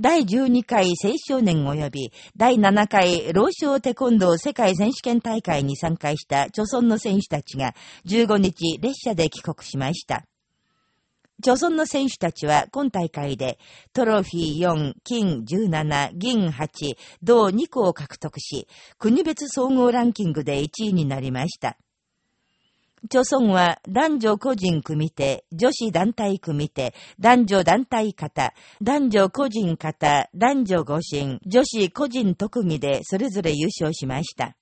第12回青少年及び第7回老少テコンドー世界選手権大会に参加した著村の選手たちが15日列車で帰国しました。著村の選手たちは今大会でトロフィー4、金17、銀8、銅2個を獲得し、国別総合ランキングで1位になりました。著村は男女個人組手、女子団体組手、男女団体型、男女個人型、男女五神、女子個人特技でそれぞれ優勝しました。